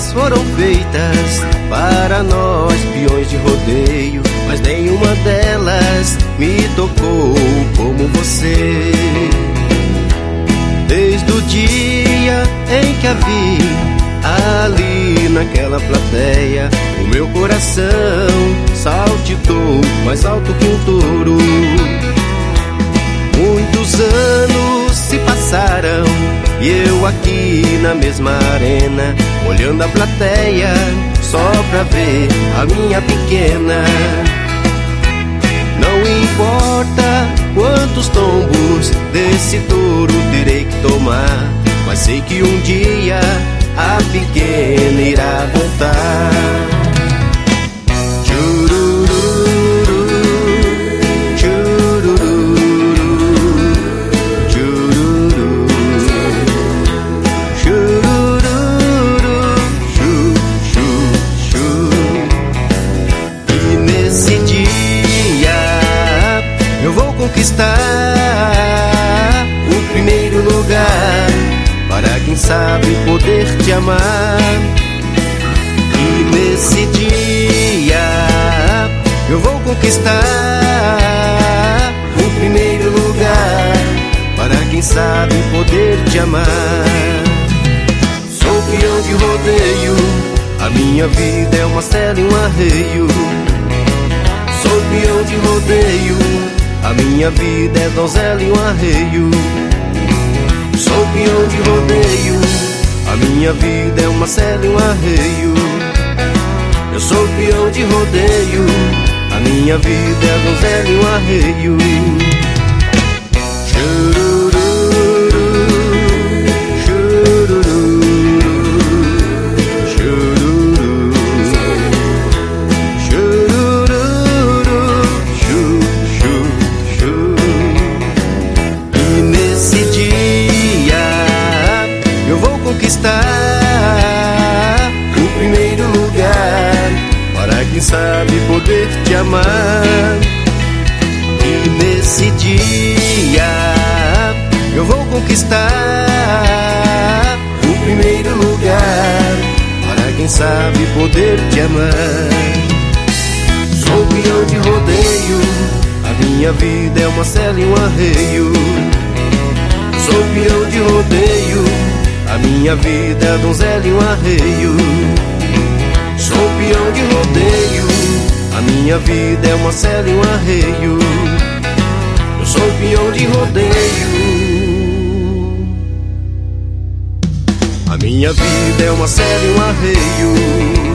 elas foram feitas para nós, peões de rodeio, mas nenhuma delas me tocou como você. Desde o dia em que a vi ali naquela plateia, o meu coração saltitou mais alto que um touro. Muitos anos e eu aqui na mesma arena, olhando a plateia só pra ver a minha pequena. Não importa quantos tombos desse touro terei que tomar, mas sei que um dia a conquistar o primeiro lugar para quem sabe poder te amar. E nesse dia eu vou conquistar o primeiro lugar para quem sabe poder te amar. Sou peão de rodeio, a minha vida é uma cela e um arreio. Sou peão de rodeio a minha vida é donzela e um arreio. Sou peão de rodeio. A minha vida é uma cela e um arreio. Eu sou peão de rodeio. A minha vida é donzela e um arreio. Quem sabe poder te amar. E nesse dia eu vou conquistar o primeiro lugar para quem sabe poder te amar. Sou peão de rodeio, a minha vida é uma cela e um arreio. Sou peão de rodeio a minha vida é donzela e um arreio. Sou peão de rodeio. Minha vida é uma cela e um arreio. Eu sou peão de rodeio. A minha vida é uma cela e um arreio.